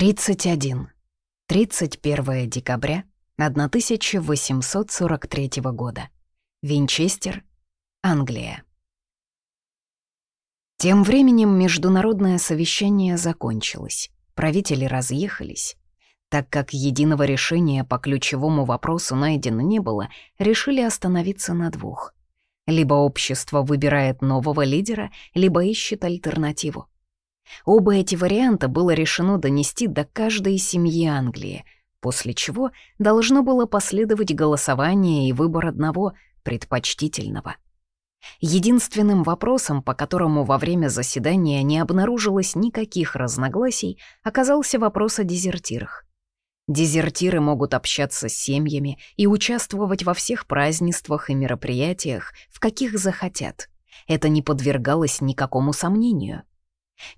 31. 31 декабря 1843 года. Винчестер, Англия. Тем временем международное совещание закончилось. Правители разъехались. Так как единого решения по ключевому вопросу найдено не было, решили остановиться на двух. Либо общество выбирает нового лидера, либо ищет альтернативу. Оба эти варианта было решено донести до каждой семьи Англии, после чего должно было последовать голосование и выбор одного, предпочтительного. Единственным вопросом, по которому во время заседания не обнаружилось никаких разногласий, оказался вопрос о дезертирах. Дезертиры могут общаться с семьями и участвовать во всех празднествах и мероприятиях, в каких захотят. Это не подвергалось никакому сомнению.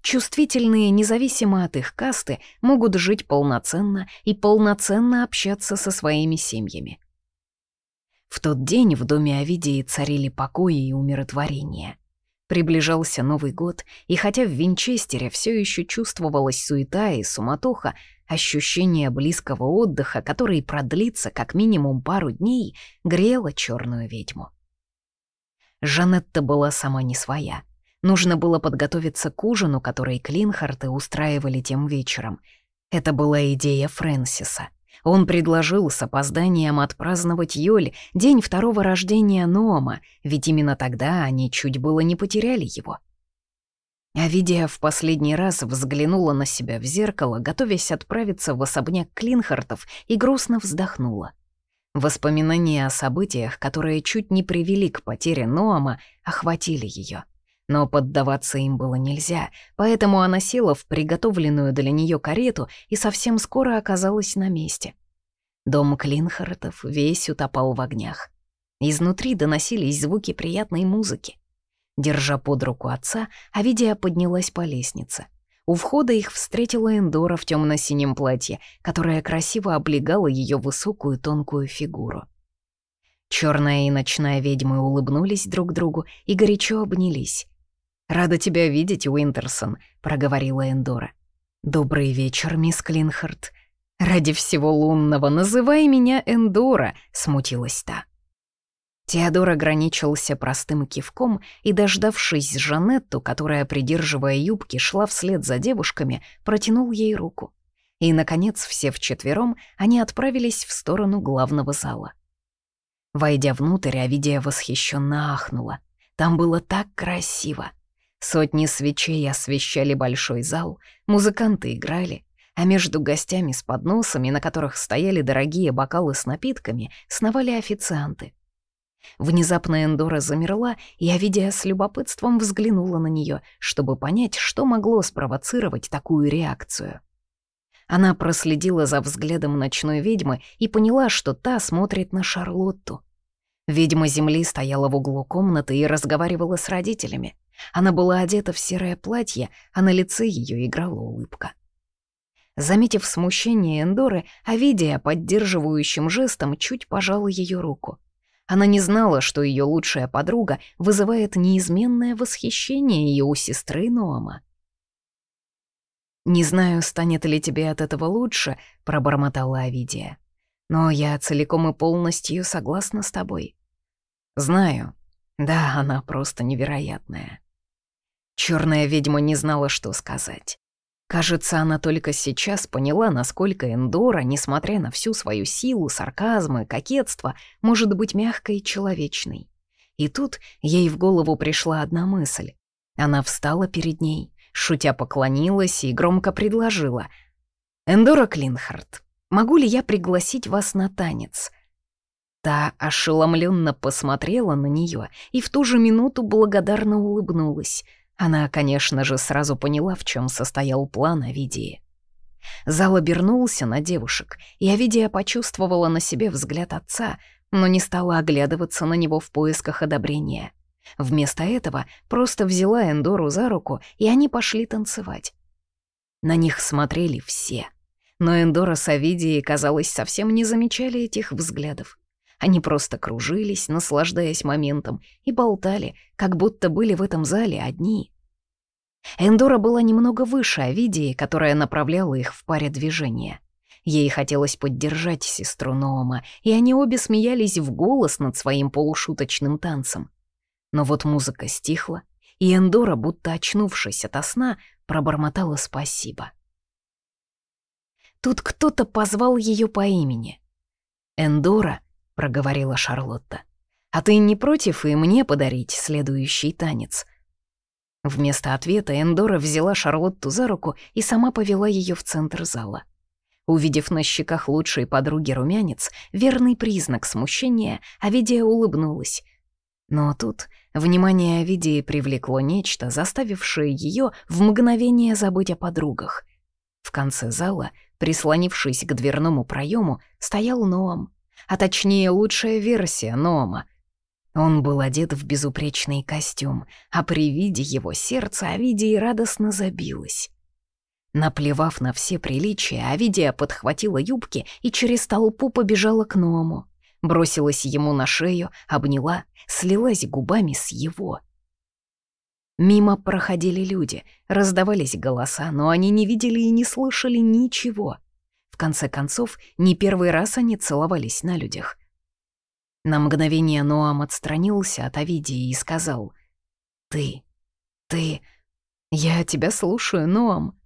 Чувствительные, независимо от их касты, могут жить полноценно и полноценно общаться со своими семьями. В тот день в доме Овидии царили покой и умиротворение. Приближался Новый год, и хотя в Винчестере все еще чувствовалась суета и суматоха, ощущение близкого отдыха, который продлится как минимум пару дней, грело черную ведьму. Жанетта была сама не своя — Нужно было подготовиться к ужину, который Клинхарты устраивали тем вечером. Это была идея Фрэнсиса. Он предложил с опозданием отпраздновать Йоль, день второго рождения Ноама, ведь именно тогда они чуть было не потеряли его. Авидия в последний раз взглянула на себя в зеркало, готовясь отправиться в особняк Клинхартов, и грустно вздохнула. Воспоминания о событиях, которые чуть не привели к потере Ноама, охватили ее. Но поддаваться им было нельзя, поэтому она села в приготовленную для нее карету и совсем скоро оказалась на месте. Дом Клинхартов весь утопал в огнях. Изнутри доносились звуки приятной музыки. Держа под руку отца, Авидия поднялась по лестнице. У входа их встретила Эндора в темно синем платье, которое красиво облегало ее высокую тонкую фигуру. Черная и ночная ведьмы улыбнулись друг другу и горячо обнялись. «Рада тебя видеть, Уинтерсон», — проговорила Эндора. «Добрый вечер, мисс Клинхард». «Ради всего лунного, называй меня Эндора», — смутилась та. Теодор ограничился простым кивком и, дождавшись Жанетту, которая, придерживая юбки, шла вслед за девушками, протянул ей руку. И, наконец, все вчетвером они отправились в сторону главного зала. Войдя внутрь, Авидия восхищенно ахнула. Там было так красиво. Сотни свечей освещали большой зал, музыканты играли, а между гостями с подносами, на которых стояли дорогие бокалы с напитками, сновали официанты. Внезапно Эндора замерла, и Авидия с любопытством взглянула на нее, чтобы понять, что могло спровоцировать такую реакцию. Она проследила за взглядом ночной ведьмы и поняла, что та смотрит на Шарлотту. Ведьма Земли стояла в углу комнаты и разговаривала с родителями. Она была одета в серое платье, а на лице ее играла улыбка. Заметив смущение Эндоры, Авидия поддерживающим жестом чуть пожала ее руку. Она не знала, что ее лучшая подруга вызывает неизменное восхищение и у сестры Ноама. «Не знаю, станет ли тебе от этого лучше», — пробормотала Авидия. «Но я целиком и полностью согласна с тобой». «Знаю. Да, она просто невероятная». Черная ведьма не знала, что сказать. Кажется, она только сейчас поняла, насколько Эндора, несмотря на всю свою силу, сарказм и кокетство, может быть мягкой и человечной. И тут ей в голову пришла одна мысль. Она встала перед ней, шутя поклонилась и громко предложила. «Эндора Клинхард, могу ли я пригласить вас на танец?» Та ошеломленно посмотрела на нее и в ту же минуту благодарно улыбнулась — она, конечно же, сразу поняла, в чем состоял план Овидии. Зал обернулся на девушек, и Овидия почувствовала на себе взгляд отца, но не стала оглядываться на него в поисках одобрения. Вместо этого просто взяла Эндору за руку, и они пошли танцевать. На них смотрели все. Но Эндора с Овидией, казалось, совсем не замечали этих взглядов. Они просто кружились, наслаждаясь моментом, и болтали, как будто были в этом зале одни. Эндора была немного выше Овидии, которая направляла их в паре движения. Ей хотелось поддержать сестру Ноома, и они обе смеялись в голос над своим полушуточным танцем. Но вот музыка стихла, и Эндора, будто очнувшись ото сна, пробормотала спасибо. Тут кто-то позвал ее по имени. «Эндора», — проговорила Шарлотта, — «а ты не против и мне подарить следующий танец?» Вместо ответа Эндора взяла Шарлотту за руку и сама повела ее в центр зала. Увидев на щеках лучшей подруги румянец, верный признак смущения, Авидия улыбнулась. Но тут внимание Авидии привлекло нечто, заставившее ее в мгновение забыть о подругах. В конце зала, прислонившись к дверному проему, стоял Ноам, а точнее лучшая версия Ноама, он был одет в безупречный костюм, а при виде его сердце Авидии радостно забилось. Наплевав на все приличия, Авидия подхватила юбки и через толпу побежала к Ному. Бросилась ему на шею, обняла, слилась губами с его. Мимо проходили люди, раздавались голоса, но они не видели и не слышали ничего. Конце концов, не первый раз они целовались на людях. На мгновение Ноам отстранился от Авидии и сказал «Ты, ты, я тебя слушаю, Ноам.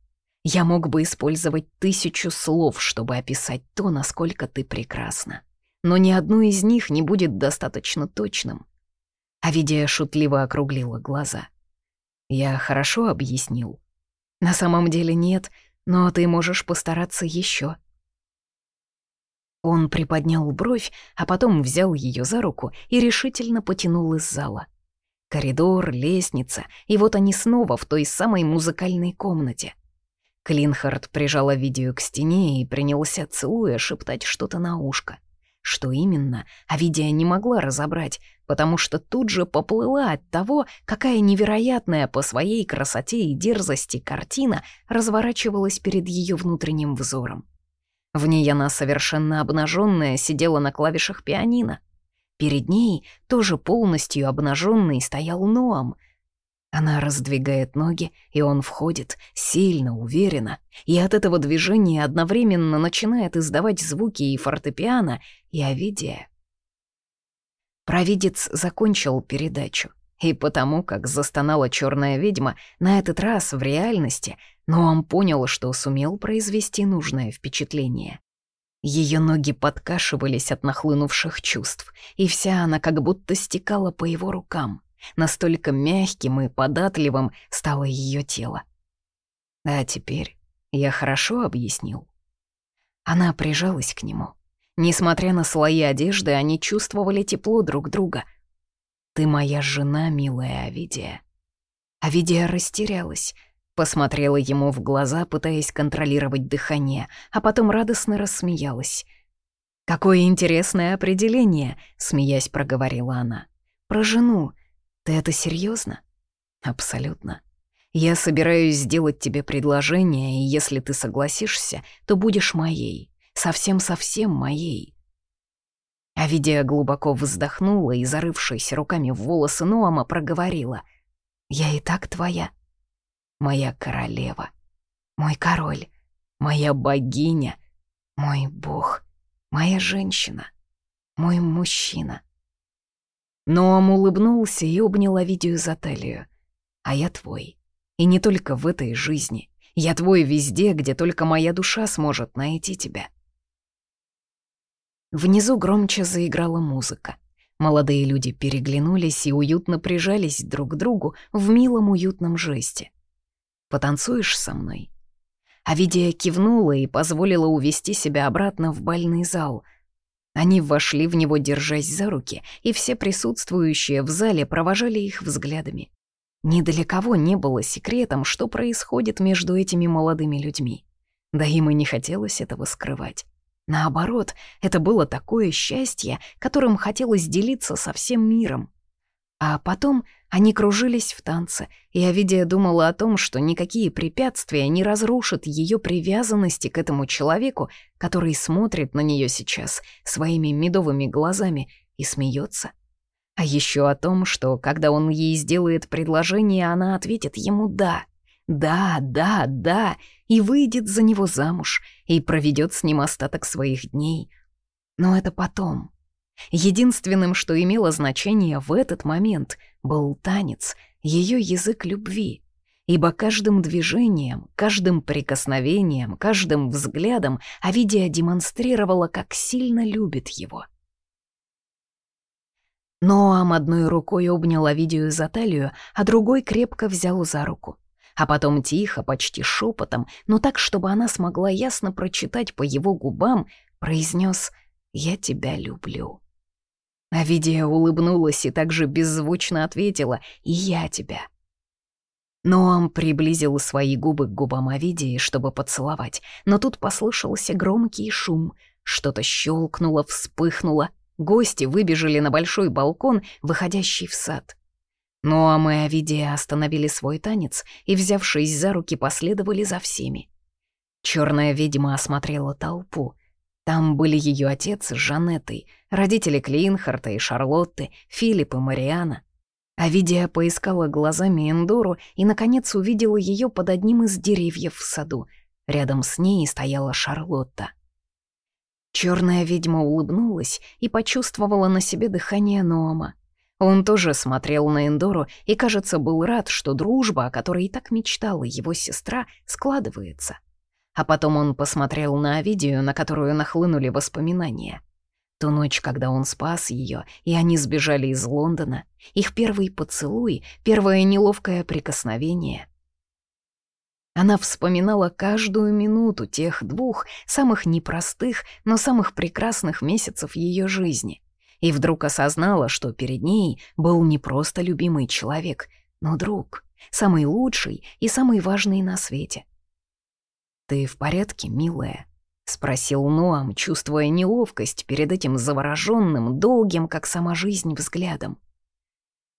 Я мог бы использовать тысячу слов, чтобы описать то, насколько ты прекрасна, но ни одно из них не будет достаточно точным». Авидия шутливо округлила глаза. «Я хорошо объяснил?» «На самом деле нет, но ты можешь постараться еще. Он приподнял бровь, а потом взял ее за руку и решительно потянул из зала. Коридор, лестница, и вот они снова в той самой музыкальной комнате. Клинхард прижала видео к стене и принялся, целуя, шептать что-то на ушко. Что именно, Авидия не могла разобрать, потому что тут же поплыла от того, какая невероятная по своей красоте и дерзости картина разворачивалась перед ее внутренним взором. В ней она совершенно обнаженная сидела на клавишах пианино. Перед ней, тоже полностью обнаженный, стоял Ноам. Она раздвигает ноги, и он входит, сильно, уверенно, и от этого движения одновременно начинает издавать звуки и фортепиано, и Овидия. Провидец закончил передачу. И потому, как застонала черная ведьма, на этот раз в реальности, но он понял, что сумел произвести нужное впечатление. Ее ноги подкашивались от нахлынувших чувств, и вся она как будто стекала по его рукам. Настолько мягким и податливым стало ее тело. А теперь я хорошо объяснил. Она прижалась к нему. Несмотря на слои одежды, они чувствовали тепло друг друга — «Ты моя жена, милая Авидия». Авидия растерялась, посмотрела ему в глаза, пытаясь контролировать дыхание, а потом радостно рассмеялась. «Какое интересное определение», — смеясь проговорила она. «Про жену. Ты это серьезно? «Абсолютно. Я собираюсь сделать тебе предложение, и если ты согласишься, то будешь моей. Совсем-совсем моей. Авидия глубоко вздохнула и, зарывшись руками в волосы Ноама, проговорила. «Я и так твоя. Моя королева. Мой король. Моя богиня. Мой бог. Моя женщина. Мой мужчина». Ноам улыбнулся и обнял Авидию за талию. «А я твой. И не только в этой жизни. Я твой везде, где только моя душа сможет найти тебя». Внизу громче заиграла музыка. Молодые люди переглянулись и уютно прижались друг к другу в милом уютном жесте. «Потанцуешь со мной?» Авидия кивнула и позволила увести себя обратно в бальный зал. Они вошли в него, держась за руки, и все присутствующие в зале провожали их взглядами. Кого не было секретом, что происходит между этими молодыми людьми. Да им и не хотелось этого скрывать. Наоборот, это было такое счастье, которым хотелось делиться со всем миром. А потом они кружились в танце, и Авидия думала о том, что никакие препятствия не разрушат ее привязанности к этому человеку, который смотрит на нее сейчас своими медовыми глазами и смеется. А еще о том, что когда он ей сделает предложение, она ответит ему «да», Да, да, да, и выйдет за него замуж, и проведет с ним остаток своих дней. Но это потом. Единственным, что имело значение в этот момент, был танец, ее язык любви. Ибо каждым движением, каждым прикосновением, каждым взглядом Авидия демонстрировала, как сильно любит его. Ноам одной рукой обнял Авидию за талию, а другой крепко взял за руку. А потом тихо, почти шепотом, но так, чтобы она смогла ясно прочитать по его губам, произнес «Я тебя люблю». Авидия улыбнулась и также беззвучно ответила «И я тебя». Ноам приблизил свои губы к губам Авидии, чтобы поцеловать, но тут послышался громкий шум. Что-то щелкнуло, вспыхнуло. Гости выбежали на большой балкон, выходящий в сад. Ноам и Авидия остановили свой танец и, взявшись за руки, последовали за всеми. Черная ведьма осмотрела толпу. Там были ее отец с Жанеттой, родители Клинхарта и Шарлотты, Филипп и Мариана. Авидия поискала глазами Эндору и, наконец, увидела ее под одним из деревьев в саду. Рядом с ней стояла Шарлотта. Черная ведьма улыбнулась и почувствовала на себе дыхание Ноама. Он тоже смотрел на Эндору и, кажется, был рад, что дружба, о которой и так мечтала его сестра, складывается. А потом он посмотрел на Авидию, на которую нахлынули воспоминания. Ту ночь, когда он спас ее, и они сбежали из Лондона, их первый поцелуй, первое неловкое прикосновение. Она вспоминала каждую минуту тех двух самых непростых, но самых прекрасных месяцев ее жизни. И вдруг осознала, что перед ней был не просто любимый человек, но друг, самый лучший и самый важный на свете. «Ты в порядке, милая?» — спросил Ноам, чувствуя неловкость перед этим завороженным, долгим, как сама жизнь, взглядом.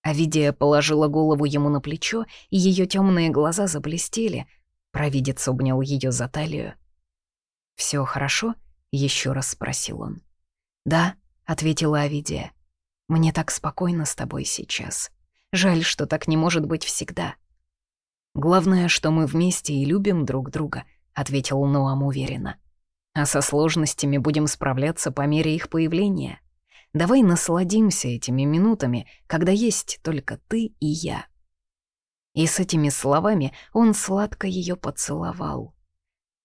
Авидия положила голову ему на плечо, и ее темные глаза заблестели. Провидец обнял ее за талию. Все хорошо?» — еще раз спросил он. «Да», — ответила Авидия. «Мне так спокойно с тобой сейчас. Жаль, что так не может быть всегда». «Главное, что мы вместе и любим друг друга», — ответил Ноам уверенно а со сложностями будем справляться по мере их появления. Давай насладимся этими минутами, когда есть только ты и я». И с этими словами он сладко ее поцеловал.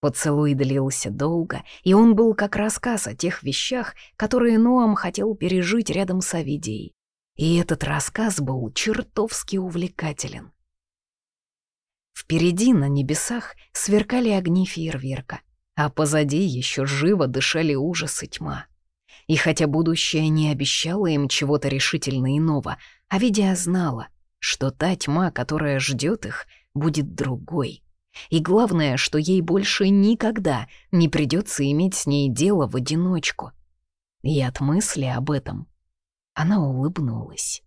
Поцелуй длился долго, и он был как рассказ о тех вещах, которые Ноам хотел пережить рядом с Авидией. И этот рассказ был чертовски увлекателен. Впереди на небесах сверкали огни фейерверка — а позади еще живо дышали ужас и тьма. И хотя будущее не обещало им чего-то решительно иного, Авидия знала, что та тьма, которая ждет их, будет другой. И главное, что ей больше никогда не придется иметь с ней дело в одиночку. И от мысли об этом она улыбнулась.